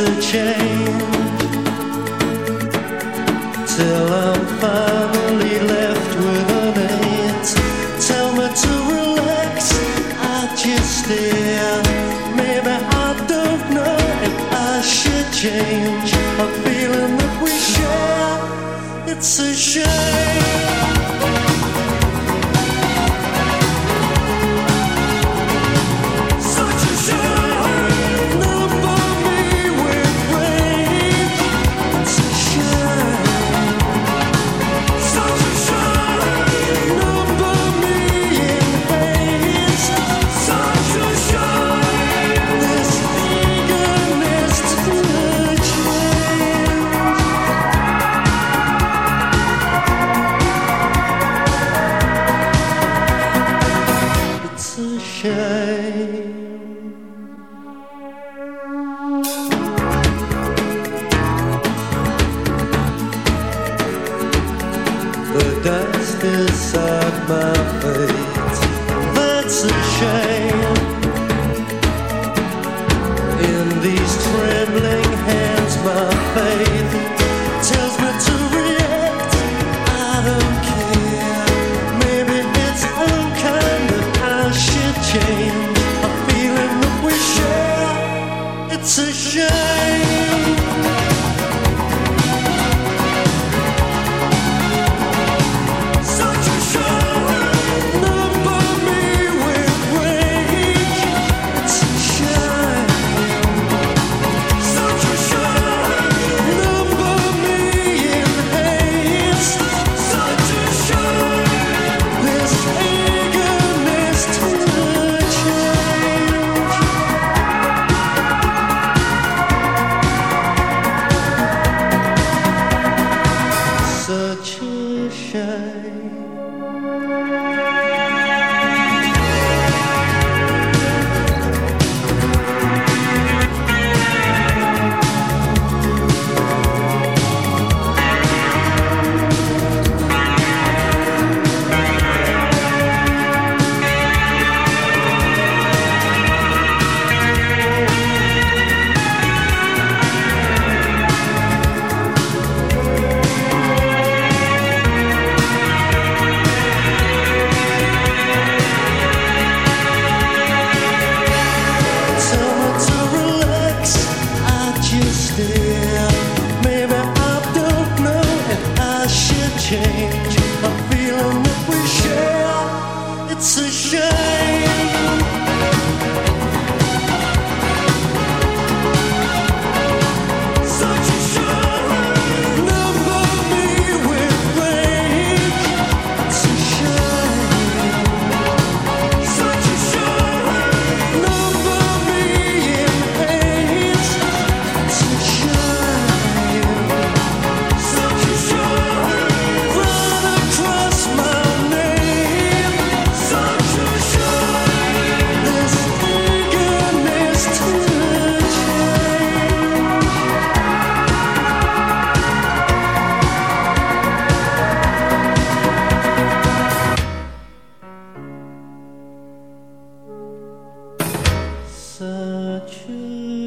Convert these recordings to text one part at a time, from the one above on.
a change. Till I'm finally left with an eight. Tell me to relax, I just stare. Maybe I don't know if I should change. A feeling that we share. It's a shame. such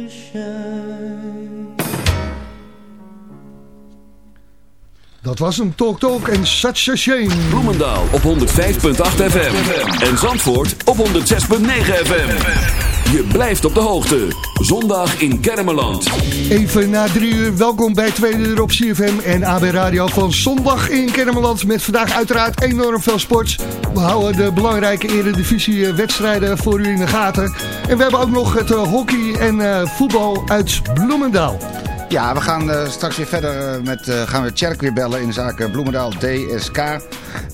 shame. Dat was hem, Talk Talk en Such a Shame. Bloemendaal op 105.8 FM en Zandvoort op 106.9 FM. Je blijft op de hoogte. Zondag in Kermeland. Even na drie uur, welkom bij Tweede Uur op CFM en AB Radio van Zondag in Kermeland. Met vandaag uiteraard enorm veel sports. We houden de belangrijke eredivisie wedstrijden voor u in de gaten. En we hebben ook nog het eh, hockey en eh, voetbal uit Bloemendaal. Ja, we gaan eh, straks weer verder eh, met, eh, gaan we Tjerk weer bellen in de zaak eh, Bloemendaal DSK.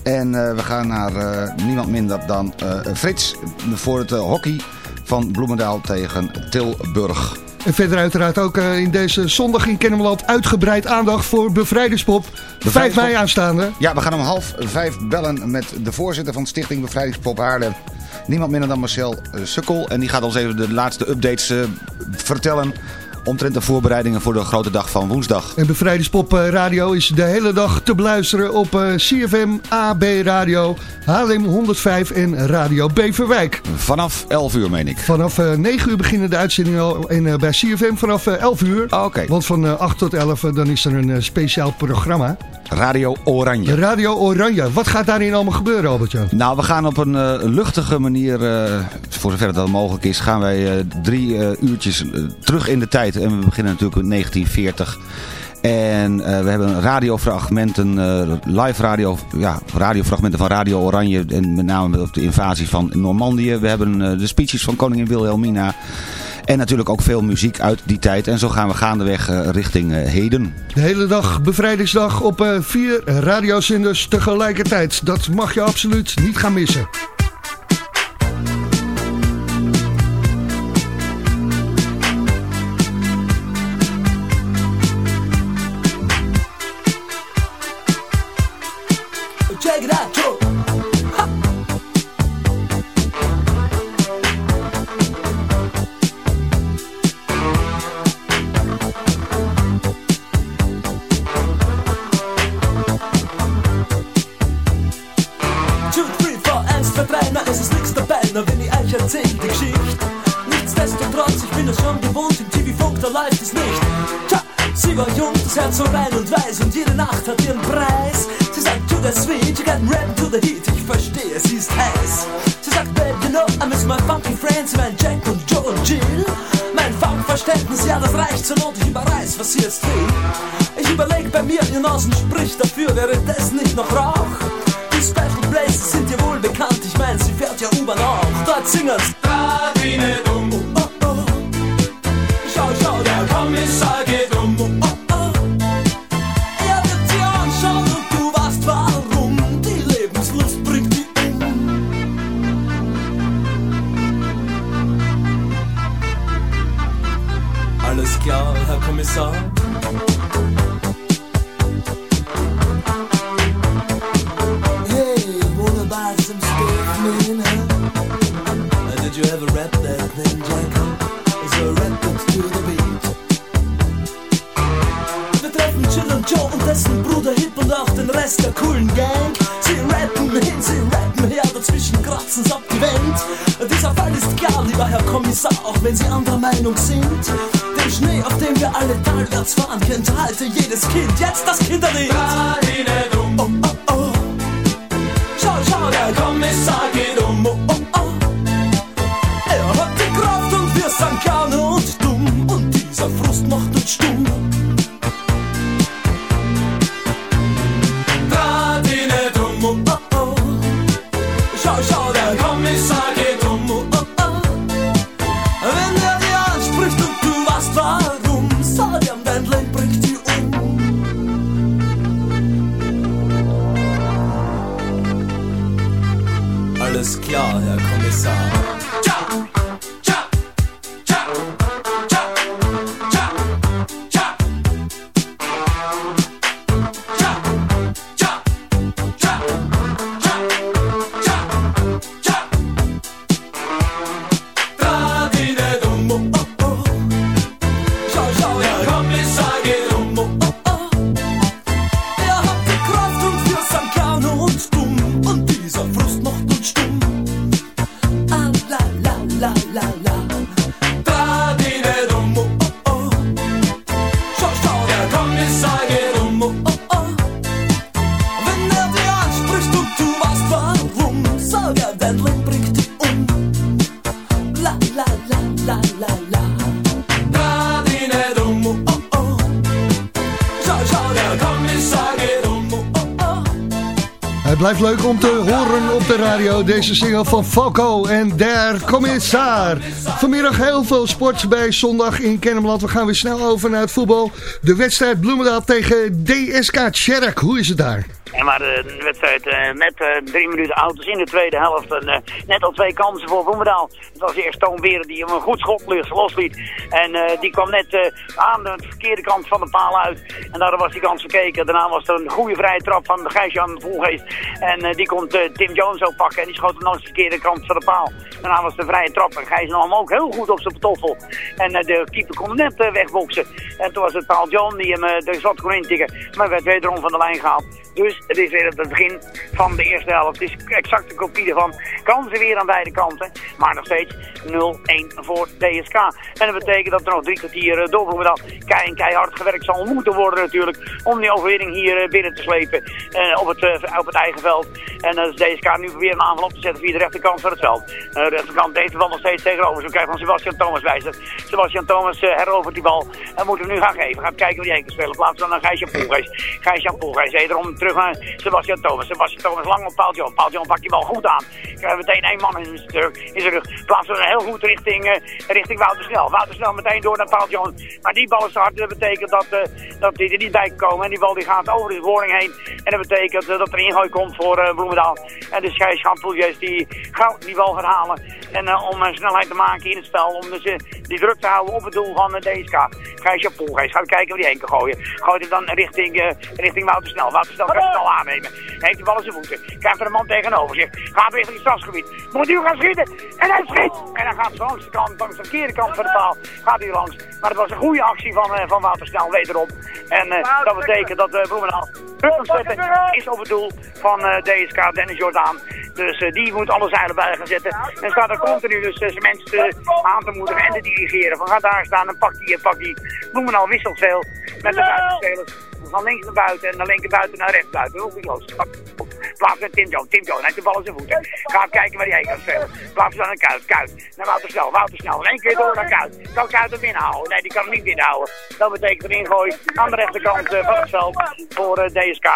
En eh, we gaan naar eh, niemand minder dan eh, Frits voor het eh, hockey van Bloemendaal tegen Tilburg. En verder uiteraard ook eh, in deze zondag in Kennemerland uitgebreid aandacht voor Bevrijdingspop. 5 mei aanstaande. Ja, we gaan om half vijf bellen met de voorzitter van Stichting Bevrijdingspop Haarlem. Niemand minder dan Marcel eh, Sukkel. En die gaat ons even de laatste updates eh, vertellen omtrent de voorbereidingen voor de grote dag van woensdag. En Bevrijdingspop eh, Radio is de hele dag te beluisteren op eh, CFM, AB Radio, Haarlem 105 en Radio Beverwijk. Vanaf 11 uur, meen ik. Vanaf eh, 9 uur beginnen de uitzendingen al en eh, bij CFM vanaf eh, 11 uur. Ah, Oké. Want van eh, 8 tot 11 eh, dan is er een eh, speciaal programma. Radio Oranje. Radio Oranje. Wat gaat daarin allemaal gebeuren, Albert-Jan? Nou, we gaan op een eh, luchtige manier, eh, voor zover dat mogelijk is, gaan wij eh, drie uurtjes terug in de tijd. En we beginnen natuurlijk in 1940. En we hebben radiofragmenten, live radio, ja, radiofragmenten van Radio Oranje. En met name op de invasie van Normandië. We hebben de speeches van koningin Wilhelmina. En natuurlijk ook veel muziek uit die tijd. En zo gaan we gaandeweg eh, richting eh, heden. De hele dag bevrijdingsdag op eh, vier radiozenders tegelijkertijd. Dat mag je absoluut niet gaan missen. Dazwischen kratzen's ab die Wand. Dieser Fall ist klar, lieber Herr Kommissar, auch wenn Sie anderer Meinung sind. Den Schnee, auf dem wir alle talwärts fahren, kennt halte jedes Kind. Jetzt das Kinderlied. Oh, oh, oh. Schau, schau, der Kommissar de single van Falco en Der Commissar. Vanmiddag heel veel sport bij zondag in Kennemerland. We gaan weer snel over naar het voetbal. De wedstrijd Bloemendaal tegen DSK Tjerk. Hoe is het daar? En maar de wedstrijd eh, met eh, drie minuten auto's in de tweede helft. En, eh, net al twee kansen voor Bloemendaal. Het was eerst Toon Beren die hem een goed schot losliet. En eh, die kwam net eh, aan de verkeerde kant van de paal uit. En daardoor was die kans verkeken. Daarna was er een goede vrije trap van Gijsjan Volgeest. En eh, die komt eh, Tim Jones ook pakken. En die schoot hem de kant van de paal. Daarna was de vrije trap. En Gijs nam hem ook heel goed op zijn toffel. En eh, de keeper kon net eh, wegboksen. En toen was het Paul John die hem uh, er zat kon intikken. Maar werd wederom van de lijn gehaald. Dus het is weer het begin van de eerste helft. Het is exact een kopie ervan. Kansen weer aan beide kanten. Maar nog steeds 0-1 voor DSK. En dat betekent dat er nog drie kwartier uh, doorbroemendaal kei en keihard gewerkt zal moeten worden natuurlijk. Om die overwinning hier uh, binnen te slepen uh, op, het, uh, op het eigen veld. En is DSK nu weer een aanval op te zetten via de rechterkant van het veld. de rechterkant heeft de bal nog steeds tegenover. Zo krijgt van Sebastian Thomas wijzer. Sebastian Thomas herovert die bal. En moet hem nu gaan geven. Gaat kijken wie hij kan spelen. Plaats dan naar Gijs-Jan Poelgeest. Gijs-Jan Poelgeest. Wederom terug naar Sebastian Thomas. Sebastian Thomas lang op Paul John. Paul John pakt die bal goed aan. Krijgt meteen één man in zijn, rug. Plaatsen we heel goed richting, uh, richting Wouter Snel. Wouter Snel meteen door naar Paul John. Maar die bal is hard. Dat betekent dat, uh, dat die er niet bij komen. En die bal die gaat over de woning heen. En dat betekent dat er ingooi komt voor Bloemendaal. En de scheidschampeljes die gauw die bal gaat halen. En om snelheid te maken in het spel. Om dus die druk te houden op het doel van DSK. Gijsje Poelgeest gaat kijken waar die heen kan gooien. Gooit het dan richting, richting Wouter Snel. Wouter Snel gaat snel aannemen. Heeft die bal in zijn voeten. Krijgt er een man tegenover zich. Gaat richting het strafgebied. Moet hij gaan schieten. En hij schiet. En dan gaat ze langs de kant, langs de verkeerde kant van de paal. Gaat hij langs. Maar het was een goede actie van, uh, van Wouter Snel wederom. En uh, dat betekent dat uh, Bloemendaal zetten is op het doel van DSK Dennis Jordaan. Dus die moet alle zeilen bij gaan zetten. En staat er continu dus zijn mensen aan te moedigen en te dirigeren. Van ga daar staan en pak die en pak die. Bloemendaal wisselt veel met de buitenspelers van links naar buiten en naar linker buiten naar rechts buiten. Heel los. Plaats met Tim Jones. Tim Jones heeft de bal in zijn voeten. Gaat kijken waar hij heen kan spelen. Plaats dan naar Kuit. Kuit. Naar Wouter Snel. Wouter Snel. Eén keer door naar Kuit. Kan Kuit hem binnenhouden? Nee, die kan hem niet binnenhouden. Dat betekent een ingooi aan de rechterkant van het veld voor DSK.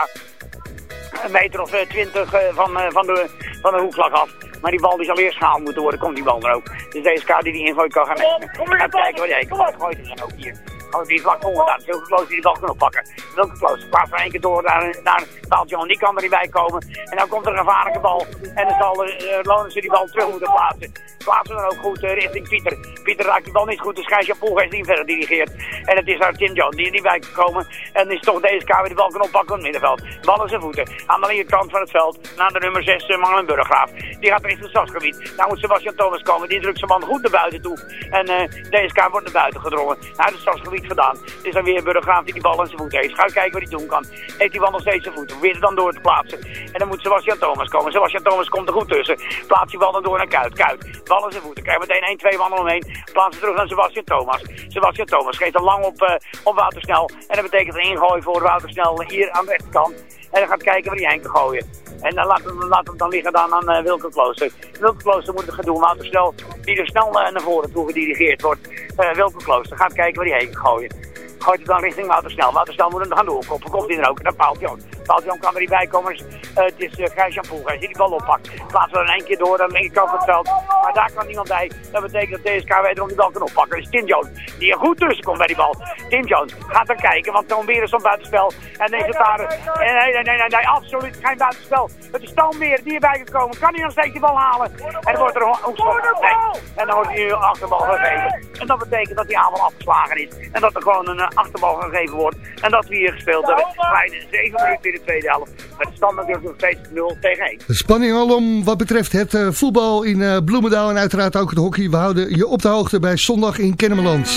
Een meter of uh, twintig van, van, de, van de hoekvlag af. Maar die bal die zal eerst gehaald moeten worden, komt die bal er ook. Dus DSK die die ingooi kan gaan nemen. Gaat kijken waar hij heen kan. Gooit hij dan ook hier. Oh, die vlak onderaan. Zulke kloos die die bal kunnen oppakken. Welke kloos? Plaats van één keer door naar, naar John. Die kan er niet bij komen. En dan komt er een gevaarlijke bal. En dan zal uh, die bal terug moeten plaatsen. Plaatsen dan ook goed uh, richting Pieter. Pieter raakt die bal niet goed. Dus Gijsje Poelgeest die verder dirigeert. En het is daar Tim John die er niet bij kan komen. En is toch deze kamer die bal kan oppakken in het middenveld. Bal in zijn voeten. Aan de linkerkant van het veld. Naar de nummer 6, uh, Mangelen Burggraaf. Die gaat richting het stadsgebied. Daar moet Sebastian Thomas komen. Die drukt zijn man goed naar buiten toe. En uh, DSK wordt naar buiten gedrongen. Naar het stadsgebied Het is dan weer Burggraaf die die bal aan zijn voet heeft. Ga kijken wat hij doen kan. Heeft die bal nog steeds zijn voet. Probeert het dan door te plaatsen. En dan moet Sebastian Thomas komen. Sebastian Thomas komt er goed tussen. Plaatst die bal dan door naar Kuit. Kuit. Bal aan zijn voeten. Krijgt meteen 1, 2 mannen omheen. Plaatst terug naar Sebastian Thomas. Sebastian Thomas geeft er lang op, uh, op Woutersnel. En dat betekent een ingooi voor Woutersnel hier aan de rechterkant. En dan gaat kijken waar hij heen kan gooien. En dan laat laat hem dan liggen dan aan uh, Wilke Klooster. Wilke Klooster moet het gaan doen. Wouter snel, die er snel uh, naar voren toe gedirigeerd wordt. Uh, Wilke Klooster gaat kijken waar hij heen kan gooien. Gooit het dan richting Wouter Snel. Wouter Snel moet hem gaan doorkoppen. Komt hij er ook. En dan Paul John. Paul John kan er niet bij komen. Dus, het is uh, Gijs-Jan Poelgeest die die bal oppakt. Plaatsen we dan één keer door aan de linkerkant van het veld. Maar daar kan niemand bij. Dat betekent dat DSK wederom die bal kan oppakken. Dus Tim Jones die er goed tussen komt bij die bal. Tim Jones gaat er kijken. Want Toon Weer is op buitenspel. En het daar... Nee, nee, nee, nee, nee, absoluut geen buitenspel. Het is Toon Weer die erbij kan komen. Kan hij nog steeds die bal halen? En dan wordt er een. Nee. En dan wordt hij nu achterbal gegeven. En dat betekent dat die aanval afgeslagen is. En dat er gewoon een uh, achterbal gegeven wordt. En dat we hier gespeeld hebben. Bijna 7 minuten in de tweede helft. Met de stand natuurlijk nog steeds 0 tegen 1. De spanning alom wat betreft het uh, voetbal in uh, Bloemendaal en uiteraard ook het hockey. We houden je op de hoogte bij zondag in Kennemerland.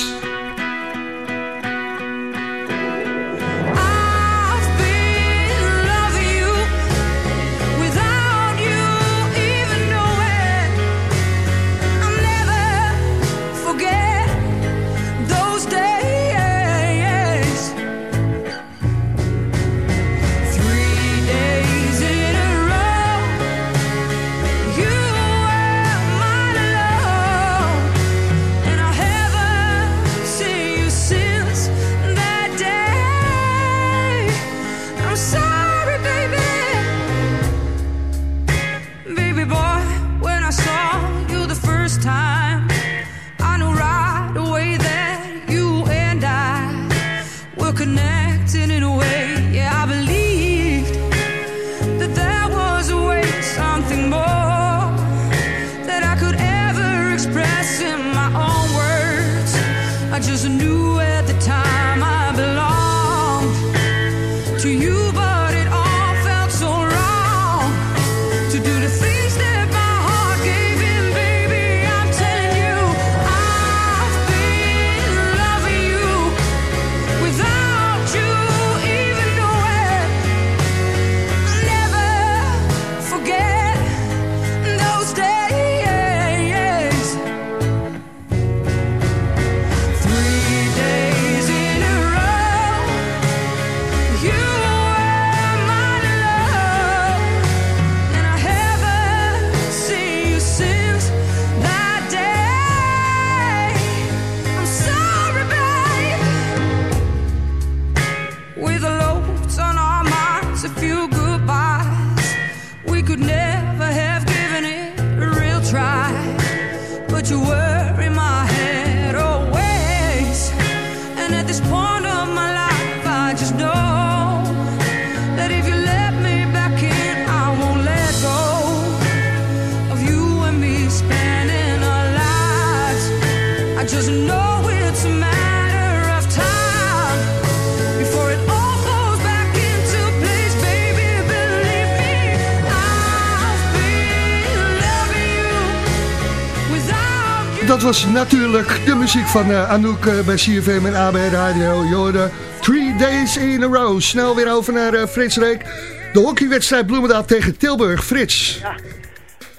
Muziek van eh, Anouk eh, bij CFM en AB Radio. Jorden, Three Days in a Row. Snel weer over naar eh, Frits Reek. De hockeywedstrijd Bloemendaal tegen Tilburg. Frits.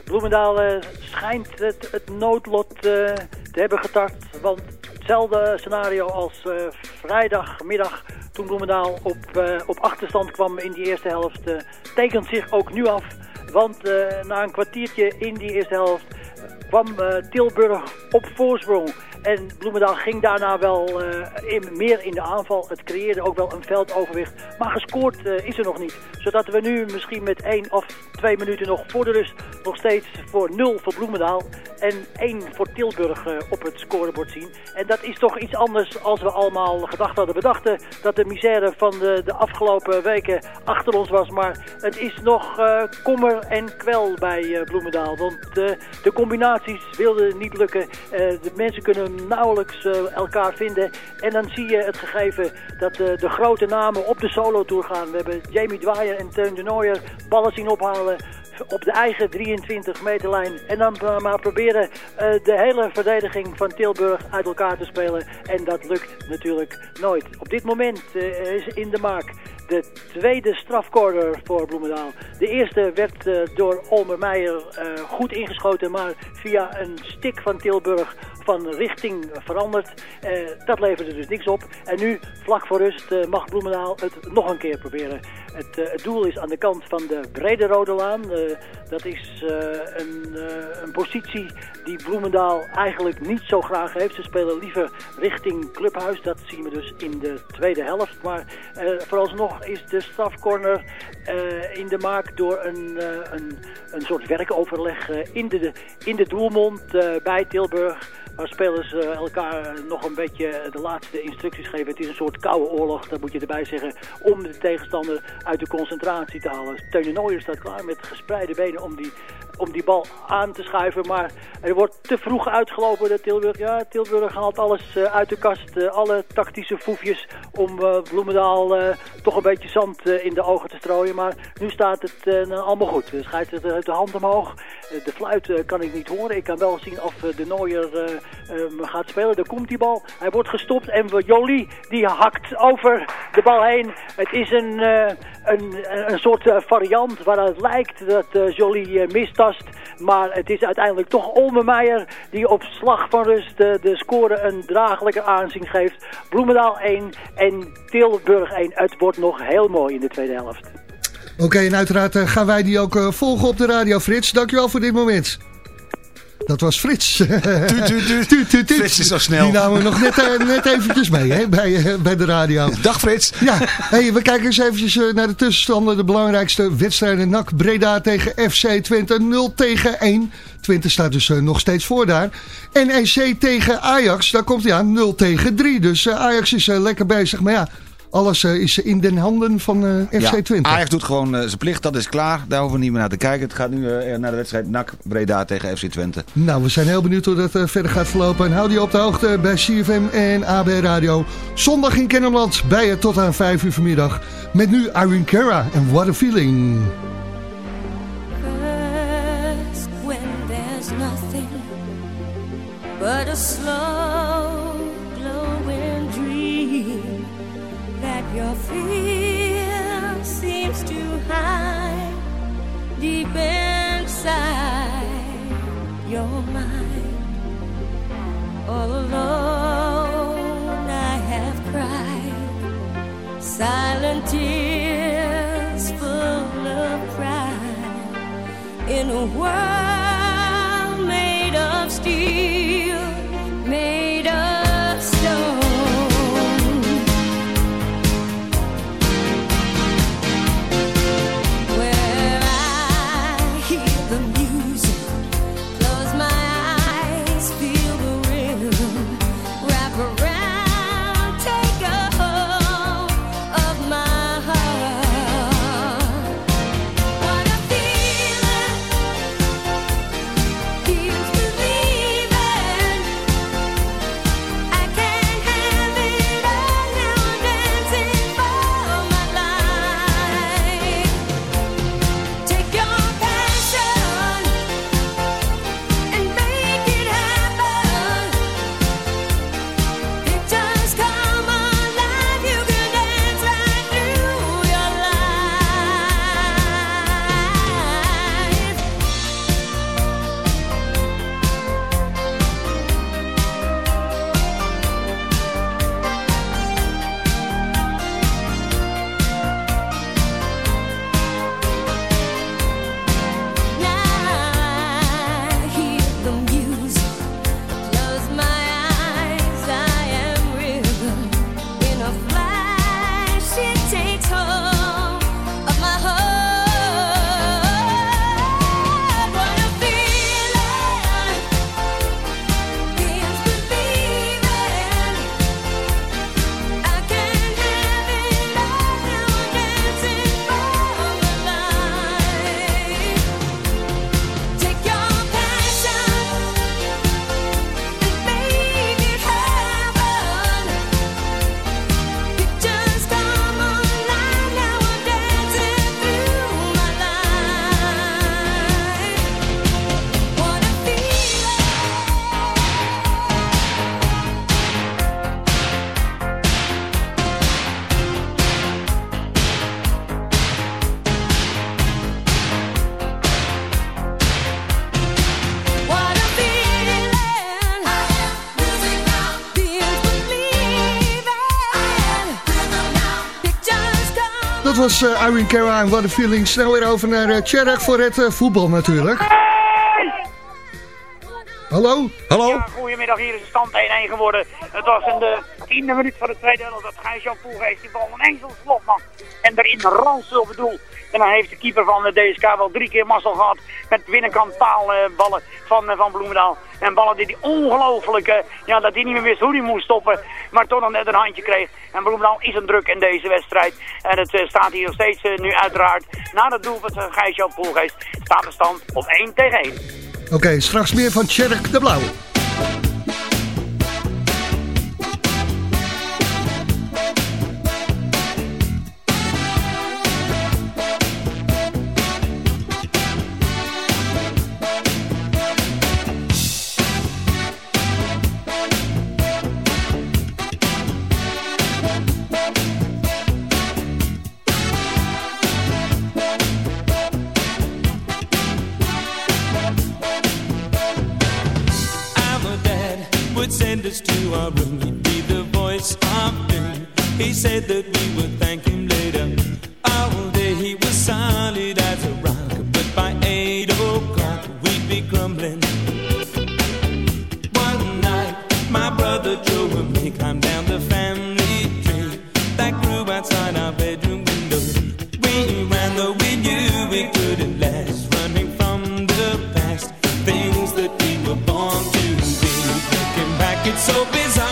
Bloemendaal eh, schijnt het, noodlot te hebben getart. Want hetzelfde scenario als vrijdagmiddag toen Bloemendaal op, op achterstand kwam in die eerste helft... tekent zich ook nu af. Want na een kwartiertje in die eerste helft kwam Tilburg op voorsprong. En Bloemendaal ging daarna wel eh, meer in de aanval. Het creëerde ook wel een veldoverwicht. Maar gescoord eh, is er nog niet. Zodat we nu misschien met één of twee minuten nog voor de rust... nog steeds voor nul voor Bloemendaal en één voor Tilburg eh, op het scorebord zien. En dat is toch iets anders als we allemaal gedacht hadden. We dachten dat de misère van de, de afgelopen weken achter ons was. Maar het is nog kommer en kwel bij Bloemendaal. Want de combinaties wilden niet lukken. De mensen kunnen nauwelijks eh, elkaar vinden. En dan zie je het gegeven dat eh, de grote namen op de solo-tour gaan. We hebben Jamie Dwyer en Teun de Nooier ballen zien ophalen op de eigen 23 meterlijn. En dan maar proberen eh, de hele verdediging van Tilburg uit elkaar te spelen. En dat lukt natuurlijk nooit. Op dit moment is in de maak de tweede strafcorner voor Bloemendaal. De eerste werd door Olmer Meijer goed ingeschoten, maar via een stik van Tilburg van richting veranderd. Eh, dat leverde dus niks op. En nu, vlak voor rust, eh, mag Bloemendaal het nog een keer proberen. Het, eh, het doel is aan de kant van de Brede Rode Laan. Dat is een, een positie die Bloemendaal eigenlijk niet zo graag heeft. Ze spelen liever richting Clubhuis. Dat zien we dus in de tweede helft. Maar vooralsnog is de strafcorner in de maak door een, een, een soort werkoverleg in, de, in de doelmond bij Tilburg. Waar spelers eh, elkaar nog een beetje de laatste instructies geven. Het is een soort koude oorlog, dat moet je erbij zeggen. Om de tegenstander uit de concentratie te halen. Teun Nooijer staat klaar met gespreide benen om die, om die bal aan te schuiven. Maar er wordt te vroeg uitgelopen dat Tilburg. Ja, Tilburg haalt alles eh, uit de kast. eh, alle tactische foefjes om eh, Bloemendaal eh, toch een beetje zand eh, in de ogen te strooien. Maar nu staat het eh, allemaal goed. De scheidsrechter heeft de hand omhoog. Eh, de fluit eh, kan ik niet horen. Ik kan wel zien of eh, de Nooier gaat spelen. Daar komt die bal. Hij wordt gestopt en Jolie die hakt over de bal heen. Het is een, een, een soort variant waaruit lijkt dat Jolie mistast. Maar het is uiteindelijk toch Olmenmeijer die op slag van rust de score een draaglijke aanzien geeft. Bloemendaal 1 en Tilburg 1. Het wordt nog heel mooi in de tweede helft. Oké, en uiteraard eh, gaan wij die ook eh, volgen op de radio, Frits. Dankjewel voor dit moment. Dat was Frits. Tuut, tuut, tuut. Tuut, tuut, tuut. Frits is zo snel. Die namen we nog net, eh, net eventjes mee hè, bij, bij de radio. Dag Frits. Ja, hey, we kijken eens eventjes naar de tussenstanden. De belangrijkste wedstrijden. NAC Breda tegen FC Twente 0 tegen 1. Twente staat dus nog steeds voor daar. NEC tegen Ajax, daar komt hij aan 0 tegen 3. Dus Ajax is lekker bezig. Maar ja, alles eh, is in den handen van eh, FC Ja, Twente. Ajax doet gewoon eh, zijn plicht, dat is klaar. Daar hoeven we niet meer naar te kijken. Het gaat nu eh, naar de wedstrijd NAC Breda tegen FC Twente. Nou, we zijn heel benieuwd hoe dat verder gaat verlopen. En houd je op de hoogte bij CFM en AB Radio. Zondag in Kennemerland bij je tot aan 5 uur vanmiddag. Met nu Irene Cara en What a Feeling. But a slow deep inside your mind. All alone, I have cried. Silent tears full of pride. In a world made of steel, Dat was eh, Irene en What a Feeling. Snel weer over naar uh, Tjerk voor het eh, voetbal natuurlijk. Hallo? Hallo? Ja, goedemiddag, hier is de stand 1-1 geworden. Het was in de tiende minuut van de tweede helft dat Gijs-Jan Poelgeest die bal een enkel slot mag. En erin ranselt op het doel. En dan heeft de keeper van de DSK wel drie keer mazzel gehad met binnenkant paalballen van, eh, van Bloemendaal. En ballen die hij ongelooflijk, eh, ja, dat hij niet meer wist hoe hij moest stoppen. Maar toch nog net een handje kreeg. En Bloemendaal is een druk in deze wedstrijd. En het eh, staat hier nog steeds eh, nu uiteraard. Na het doel van Gijs-Jan Poelgeest staat de stand op 1 tegen 1. Oké, straks meer van Tjerk de Blauw. To our room. He'd be the voice of doom. He said that we would thank him later. So bizarre.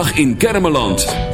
In Kermeland.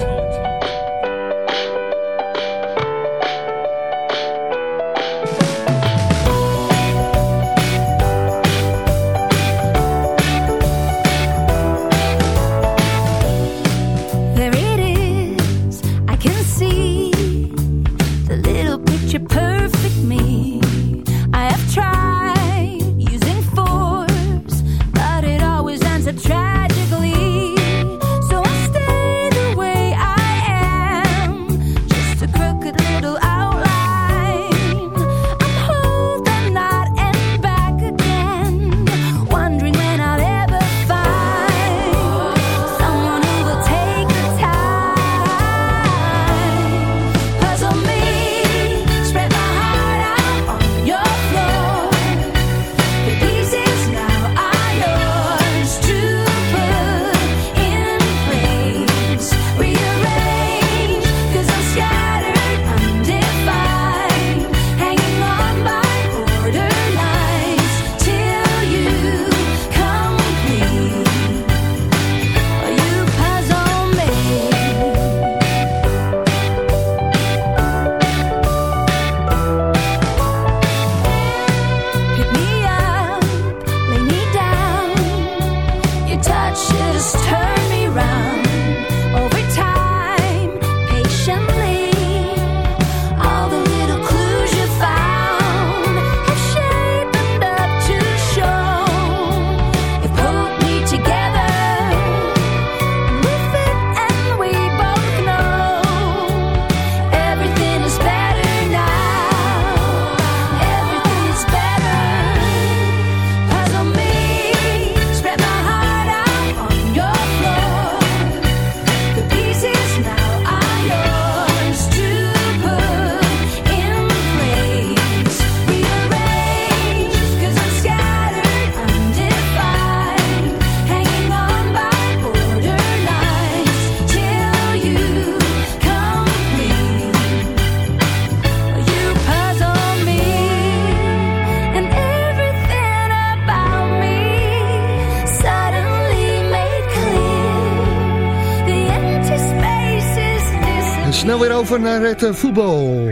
Over naar het eh, voetbal.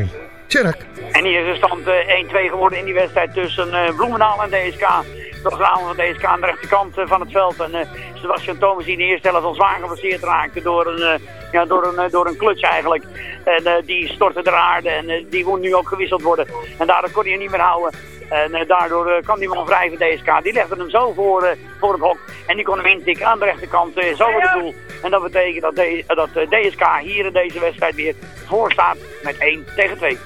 Tjerk. En hier is de stand eh, 1-2 geworden in die wedstrijd tussen eh, Bloemendaal en DSK. Toch de aanval van DSK aan de rechterkant van het veld. En Sebastian Thomas die in de eerste helft al zwaar geblesseerd raakte door een, ja, door een, door een kluts eigenlijk. En die stortte ter aarde en die moet nu ook gewisseld worden. En daardoor kon hij niet meer houden. En eh, daardoor eh, kan die man vrij van DSK. Die legde hem zo voor, eh, voor het hok. En die kon hem intikken aan de rechterkant, zo voor het doel. En dat betekent dat, dat DSK hier in deze wedstrijd weer voor staat met 1 tegen 2.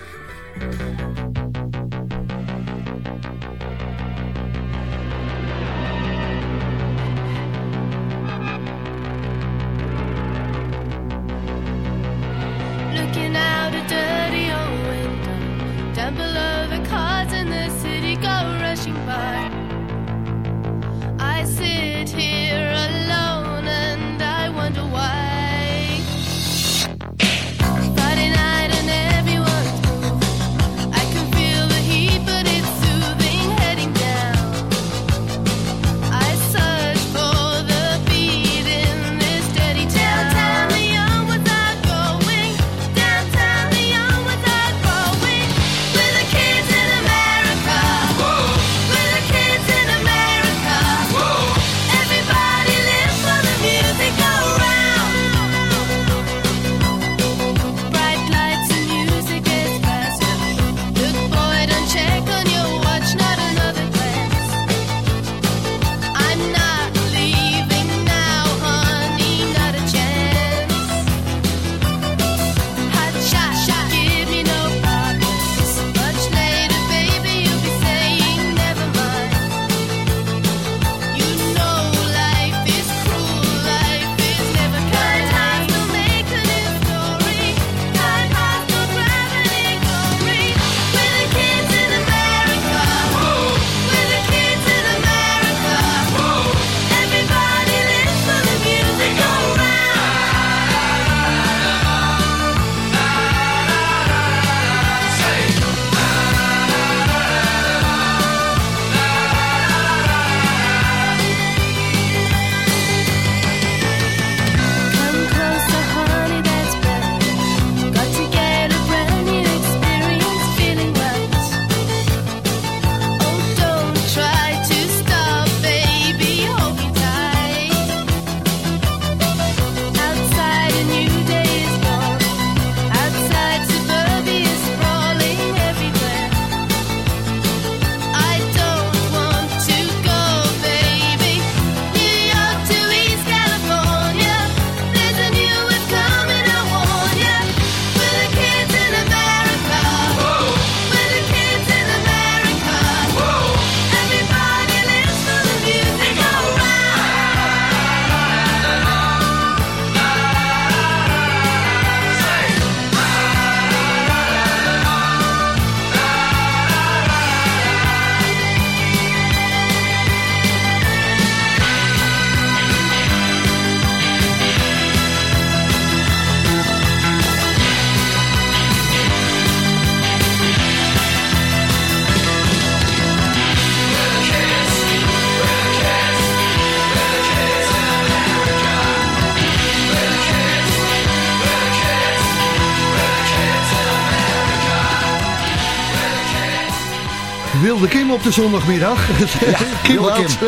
De zondagmiddag. Kim Wilde Wout.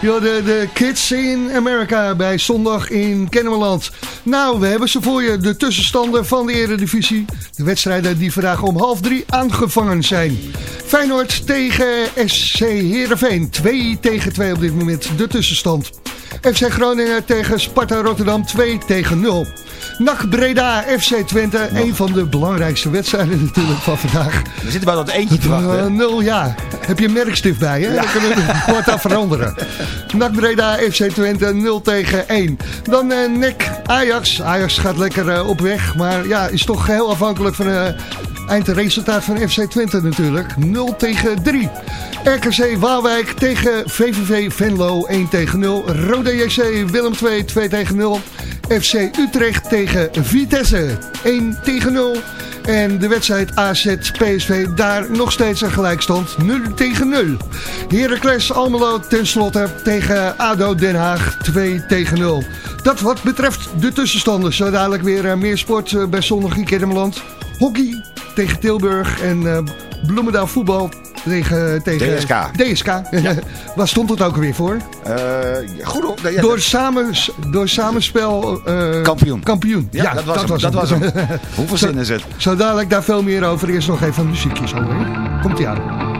Ja, de, de Kids in America bij zondag in Kennemerland. Nou, we hebben ze voor je. De tussenstanden van de Eredivisie. De wedstrijden die vandaag om half drie aangevangen zijn. Feyenoord tegen SC Heerenveen. 2 tegen 2 op dit moment de tussenstand. FC Groningen tegen Sparta Rotterdam 2 tegen 0. NAC Breda FC Twente. Een van de belangrijkste wedstrijden natuurlijk van vandaag. We zitten bij dat eentje te wachten. Uh, nul, ja. Heb je een merkstift bij, hè? Dan kunnen we het kort aan veranderen. NAC Breda, FC Twente, 0 tegen 1. Dan eh NEC Ajax. Ajax gaat lekker eh, op weg, maar ja, is toch heel afhankelijk van het eindresultaat van FC Twente natuurlijk. 0 tegen 3. RKC Waalwijk tegen VVV Venlo, 1 tegen 0. Rode JC Willem 2, 2 tegen 0. FC Utrecht tegen Vitesse, 1 tegen 0. En de wedstrijd AZ-PSV daar nog steeds een gelijkstand 0 tegen 0. Heracles Almelo tenslotte tegen ADO Den Haag 2 tegen 0. Dat wat betreft de tussenstanden. Zo dadelijk weer eh, meer sport eh, bij Zondag in Kennemerland. Hockey tegen Tilburg en eh, Bloemendaal voetbal tegen, tegen DSK. DSK. Waar stond het ook weer voor? Eh, goed op. Ja, Door, samen, door samenspel... eh, Kampioen. Kampioen. Ja, dat was hem, dat was hem. Hoeveel zin is het? Zo dadelijk daar veel meer over. Eerst nog even een muziekje zo. hè? Komt ie aan.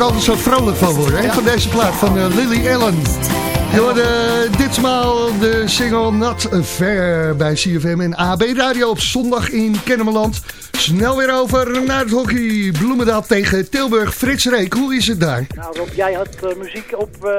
ik altijd zo vrolijk van word. Hè? Van deze plaat van eh, Lily Allen. Je hoorde ditmaal de single Not Fair bij CFM en AB Radio op zondag in Kennemerland. Snel weer over naar het hockey. Bloemendaal tegen Tilburg. Frits Reek, hoe is het daar? Nou Rob, jij had eh, muziek op eh,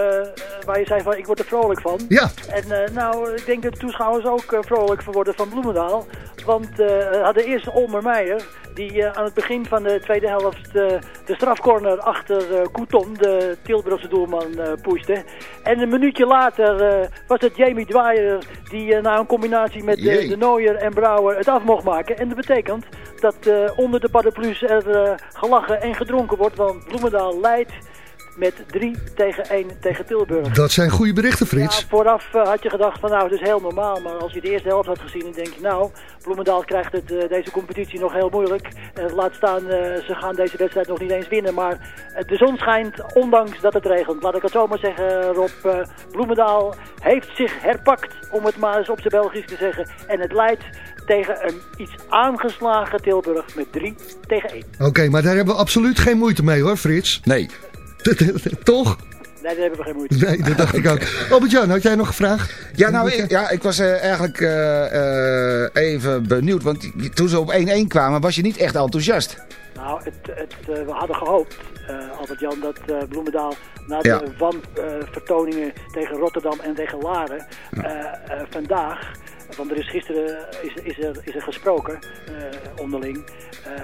waar je zei van ik word er vrolijk van. Ja. En eh, nou, ik denk dat de toeschouwers ook vrolijk van worden van Bloemendaal. Want we hadden eerst Olmer Meijer, die aan het begin van de tweede helft de strafcorner achter Couton, de Tilburgse doelman, pushte. En een minuutje later was het Jamie Dwyer die na een combinatie met de Nooier en Brouwer het af mocht maken. En dat betekent dat eh, onder de paraplu's er eh, gelachen en gedronken wordt, want Bloemendaal leidt met 3 tegen 1 tegen Tilburg. Dat zijn goede berichten, Frits. Ja, vooraf eh, had je gedacht van nou, het is heel normaal. Maar als je de eerste helft had gezien, dan denk je nou, Bloemendaal krijgt het, deze competitie nog heel moeilijk. Eh, laat staan, ze gaan deze wedstrijd nog niet eens winnen. Maar de zon schijnt, ondanks dat het regent. Laat ik het zo maar zeggen, Rob. Bloemendaal heeft zich herpakt, om het maar eens op zijn Belgisch te zeggen. En het leidt tegen een iets aangeslagen Tilburg met 3 tegen 1. Oké, maar daar hebben we absoluut geen moeite mee hoor, Frits. Nee. Toch? Nee, daar hebben we geen moeite. Nee, dat dacht ik ook. Albert-Jan, had jij nog gevraagd? Ja, nou, ik, ja, ik was eh, eigenlijk eh, eh, even benieuwd. Want toen ze op 1-1 kwamen, was je niet echt enthousiast. Nou, het, het, eh, we hadden gehoopt, eh Albert-Jan, dat eh, Bloemendaal na Ja. de wanvertoningen tegen Rotterdam en tegen Laren eh, eh, vandaag, want er is gisteren is, is, er, is er gesproken eh, onderling, eh,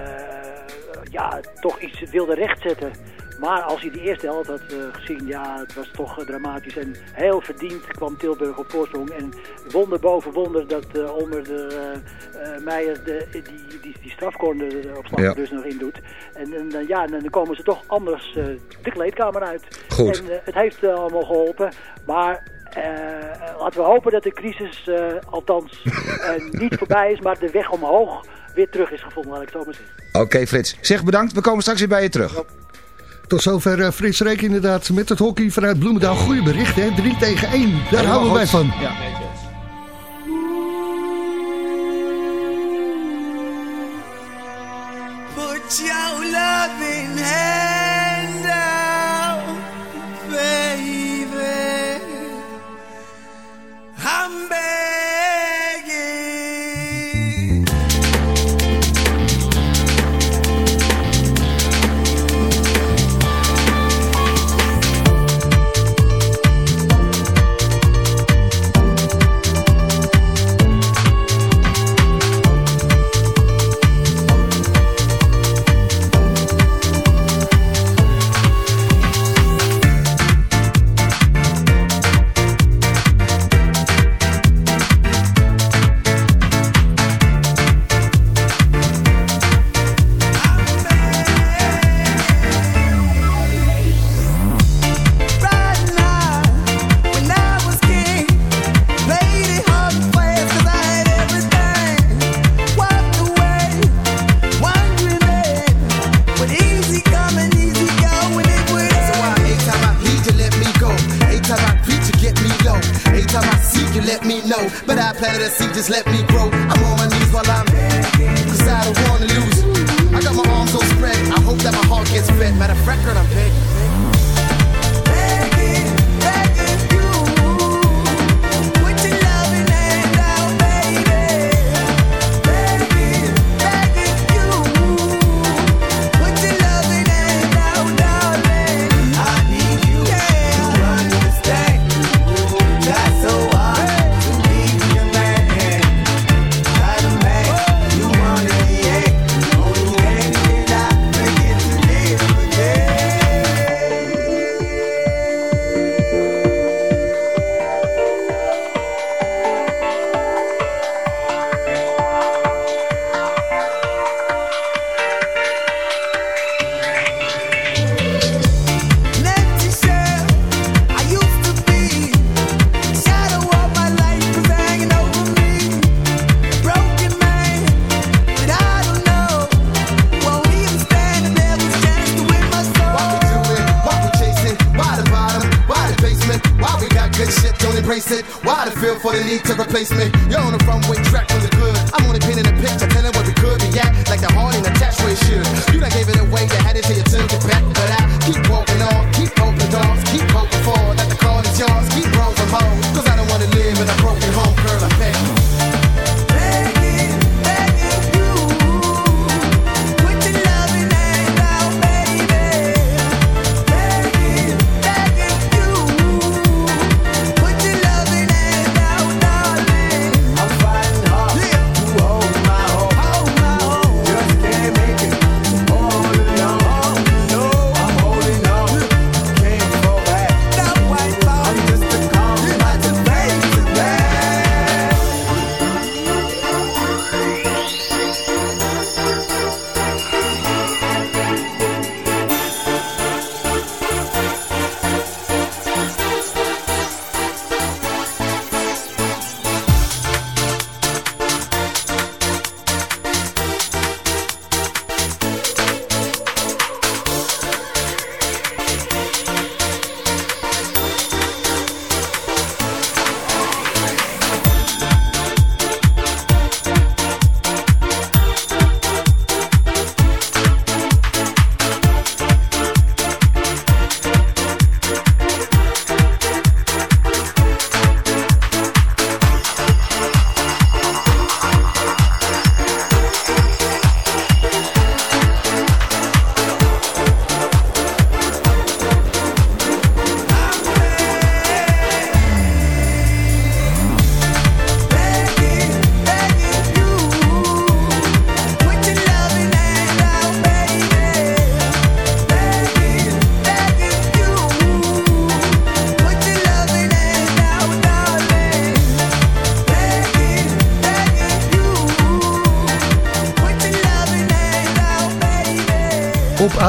ja, toch iets wilde rechtzetten. Maar als hij die eerste helft had eh, gezien, ja, het was toch dramatisch. En heel verdiend kwam Tilburg op voorsprong. En wonder boven wonder dat eh Olmer de Meijer de, die, die, die strafcorner er op slag Ja. dus nog in doet. En, en ja, en dan komen ze toch anders de kleedkamer uit. Goed. En het heeft allemaal geholpen. Maar laten we hopen dat de crisis eh, althans eh, niet voorbij is, maar de weg omhoog weer terug is gevonden, laat ik het zo maar zeggen. Oké, Frits. Zeg bedankt. We komen straks weer bij je terug. Tot zover eh, Frits Reek inderdaad met het hockey vanuit Bloemendaal. Goeie bericht hè, 3 tegen 1. Daar houden wij van. Ja. Put your loving hand Harambe.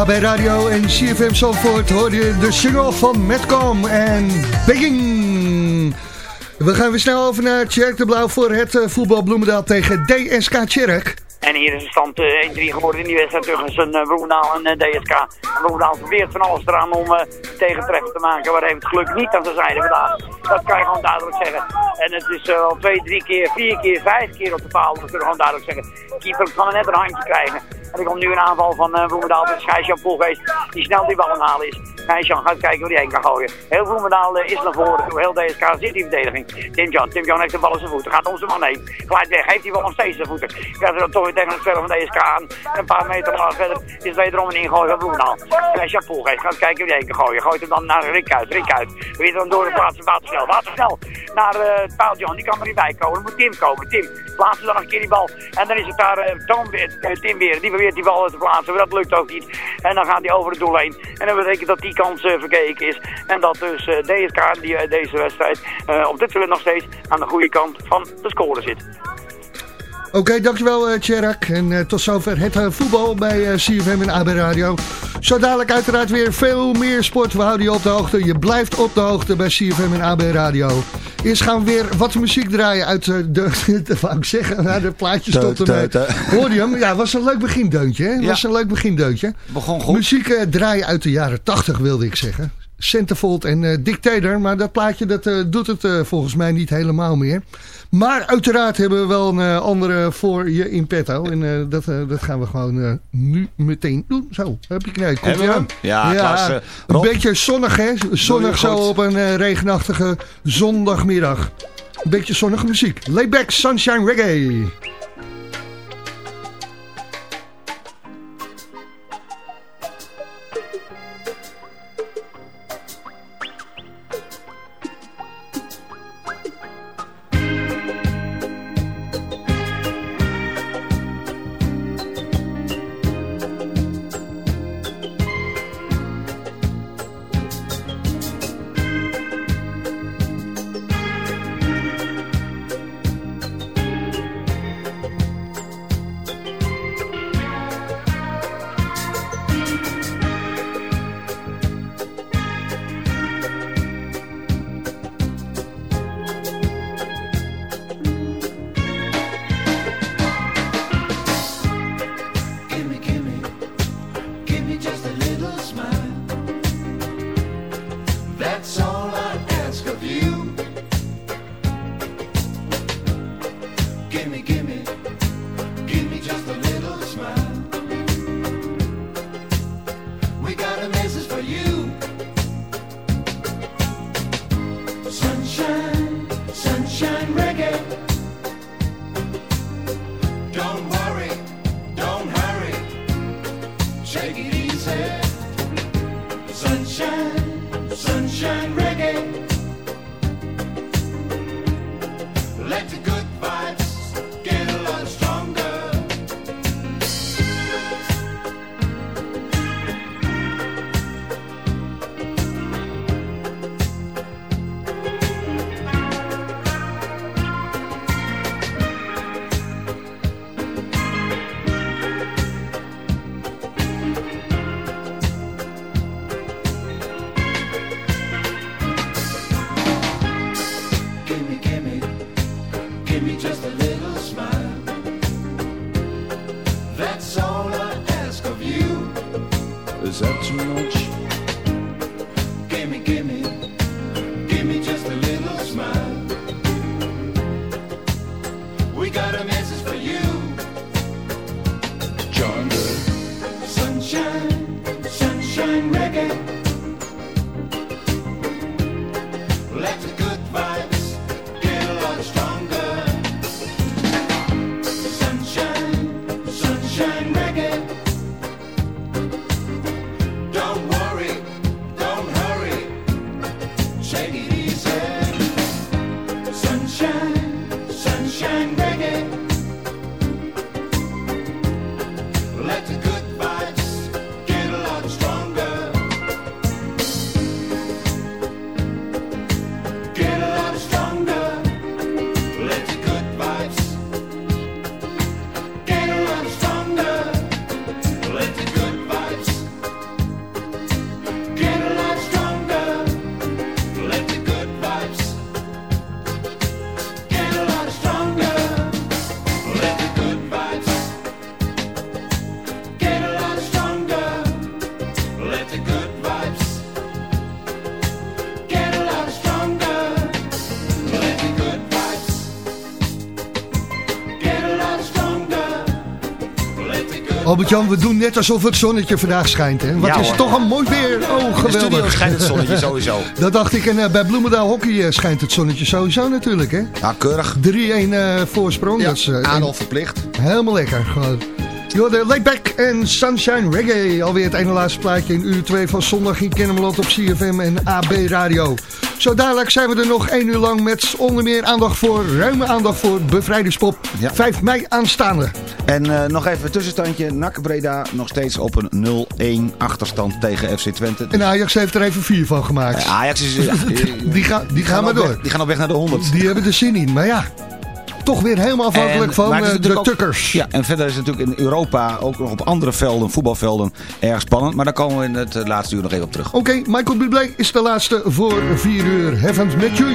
AB Radio en CFM Zandvoort hoor je de single van Metcom en Begging. We gaan weer snel over naar Tjerk de Blauw voor het eh, voetbal Bloemendaal tegen DSK Tjerk. En hier is de stand eh, 1-3 geworden in die wedstrijd tussen uh, Bloemendaal en eh, DSK. En Bloemendaal probeert van alles eraan om eh tegentreffen te maken, maar heeft het geluk niet aan zijn zijde vandaag. Dat kan je gewoon duidelijk zeggen. En het is eh, al twee, drie keer, vier keer, vijf keer op de paal, dat kunnen we gewoon duidelijk zeggen. De keeper kan er net een handje krijgen. En er komt nu een aanval van uh, Bloemendaal met Gijsjan Poelgeest, die snel die bal aan het halen is. Gijsjan gaat kijken waar hij heen kan gooien. Heel Bloemendaal eh, is naar voren, heel DSK zit in verdediging. Tim Jan, Tim Jan heeft de bal in zijn voeten, gaat zijn man heen. Glijdt weg, heeft die bal nog steeds zijn voeten. Krijgt er toch weer tegen het spel van DSK aan. En een paar meter verder is wederom een ingooi van Bloemendaal. Gijsjan Poelgeest gaat kijken waar hij heen kan gooien. Gooit hem dan naar Rick uit, Rick uit. Weer dan door de plaats Watersnel, Watersnel naar uh, paaltje, want die kan er niet bij komen. Moet Tim komen. Tim, plaatsen dan nog een keer die bal. En dan is het daar uh, Tom uh, Tim weer. Die probeert die bal te plaatsen, maar dat lukt ook niet. En dan gaat hij over het doel heen. En dat betekent dat die kans uh, verkeken is. En dat dus uh, DSK die, uh, deze wedstrijd op dit moment nog steeds aan de goede kant van de score zit. Oké, dankjewel uh. En uh, tot zover het uh, voetbal bij CFM en AB Radio. Zo dadelijk uiteraard weer veel meer sport. We houden je op de hoogte. Je blijft op de hoogte bij CFM en AB Radio. Eerst gaan we weer wat muziek draaien uit de... Wou ik zeggen, nou, de plaatjes tot en je hem? Ja, was een leuk begindeuntje. Hè? Was Ja. een leuk begindeuntje. Begon goed. Muziek draaien uit de jaren 80 wilde ik zeggen. Centerfold en Dictator. Maar dat plaatje dat, doet het volgens mij niet helemaal meer. Maar uiteraard hebben we wel een uh, andere voor je in petto. En uh, dat, uh, dat gaan we gewoon nu meteen doen. Zo, heb je knijp. Komt Hebben we aan. Ja, klasse. Een beetje zonnig hè. Zonnig zo goed. op een regenachtige zondagmiddag. Een beetje zonnige muziek. Layback Sunshine Reggae. Albert-Jan, we doen net alsof het zonnetje vandaag schijnt. Hè? Wat Ja, is het toch een mooi weer. Oh, In de geweldig. studio schijnt het zonnetje sowieso. Dat dacht ik. En eh, bij Bloemendaal Hockey eh, schijnt het zonnetje sowieso natuurlijk. Hè? Ja, keurig. 3-1 eh, voorsprong. Ja, dat is, Adolf verplicht. Helemaal lekker. Gewoon. De Laidback en Sunshine Reggae. Alweer het ene laatste plaatje in uur 2 van zondag in Kennemerland op CFM en AB Radio. Zo dadelijk zijn we er nog één uur lang met onder meer aandacht voor, ruime aandacht voor Bevrijdingspop. 5 mei aanstaande. En eh, nog even een tussenstandje. NAC Breda nog steeds op een 0-1 achterstand tegen FC Twente. En Ajax heeft er even vier van gemaakt. Eh, Ajax is... ja, die, gaan, die gaan maar door. weg- die gaan op weg naar de 100. Die hebben er zin in. Maar ja, toch weer helemaal afhankelijk En- van eh, de tukkers. Ja, en verder is het natuurlijk in Europa ook nog op andere velden, voetbalvelden, erg spannend. Maar daar komen we in het eh, laatste uur nog even op terug. Oké, Michael Bublé is de laatste voor 4 uur. Haven't met you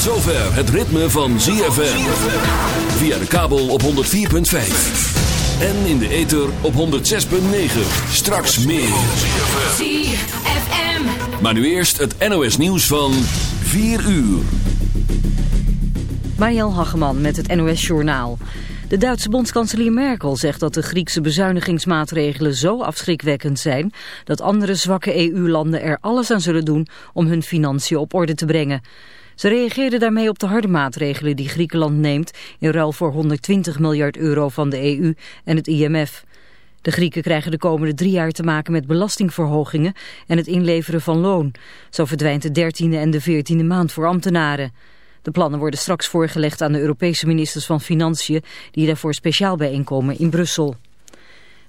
Tot zover het ritme van ZFM. Via de kabel op 104.5. En in de ether op 106.9. Straks meer. ZFM. Maar nu eerst het NOS nieuws van 4 uur. Mariel Hageman met het NOS Journaal. De Duitse bondskanselier Merkel zegt dat de Griekse bezuinigingsmaatregelen zo afschrikwekkend zijn... dat andere zwakke EU-landen er alles aan zullen doen om hun financiën op orde te brengen. Ze reageerde daarmee op de harde maatregelen die Griekenland neemt... in ruil voor 120 miljard euro van de EU en het IMF. De Grieken krijgen de komende drie jaar te maken met belastingverhogingen en het inleveren van loon. Zo verdwijnt de dertiende en de veertiende maand voor ambtenaren. De plannen worden straks voorgelegd aan de Europese ministers van Financiën... die daarvoor speciaal bijeenkomen in Brussel.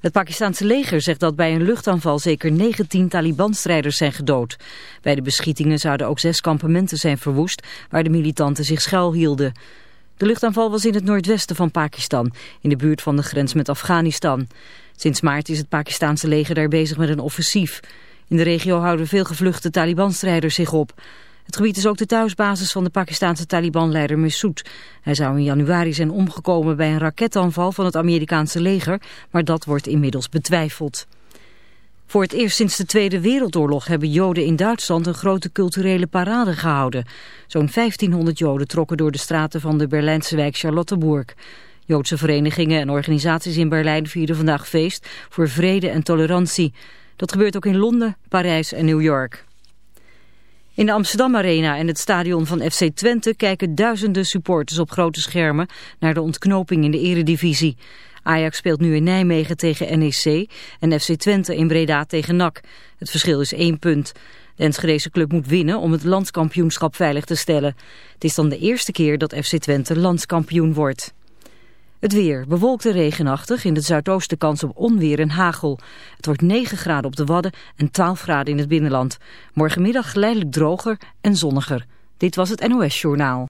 Het Pakistanse leger zegt dat bij een luchtaanval zeker 19 Taliban-strijders zijn gedood. Bij de beschietingen zouden ook zes kampementen zijn verwoest... waar de militanten zich schuilhielden. De luchtaanval was in het noordwesten van Pakistan... in de buurt van de grens met Afghanistan. Sinds maart is het Pakistanse leger daar bezig met een offensief. In de regio houden veel gevluchte Taliban-strijders zich op... Het gebied is ook de thuisbasis van de Pakistanse Taliban-leider Massoud. Hij zou in januari zijn omgekomen bij een raketaanval van het Amerikaanse leger, maar dat wordt inmiddels betwijfeld. Voor het eerst sinds de Tweede Wereldoorlog hebben Joden in Duitsland een grote culturele parade gehouden. Zo'n 1500 Joden trokken door de straten van de Berlijnse wijk Charlottenburg. Joodse verenigingen en organisaties in Berlijn vierden vandaag feest voor vrede en tolerantie. Dat gebeurt ook in Londen, Parijs en New York. In de Amsterdam Arena en het stadion van FC Twente kijken duizenden supporters op grote schermen naar de ontknoping in de eredivisie. Ajax speelt nu in Nijmegen tegen NEC en FC Twente in Breda tegen NAC. Het verschil is één punt. De Enschedeze club moet winnen om het landskampioenschap veilig te stellen. Het is dan de eerste keer dat FC Twente landskampioen wordt. Het weer, bewolkt en regenachtig, in het zuidoosten kans op onweer en hagel. Het wordt 9 graden op de Wadden en 12 graden in het binnenland. Morgenmiddag geleidelijk droger en zonniger. Dit was het NOS Journaal.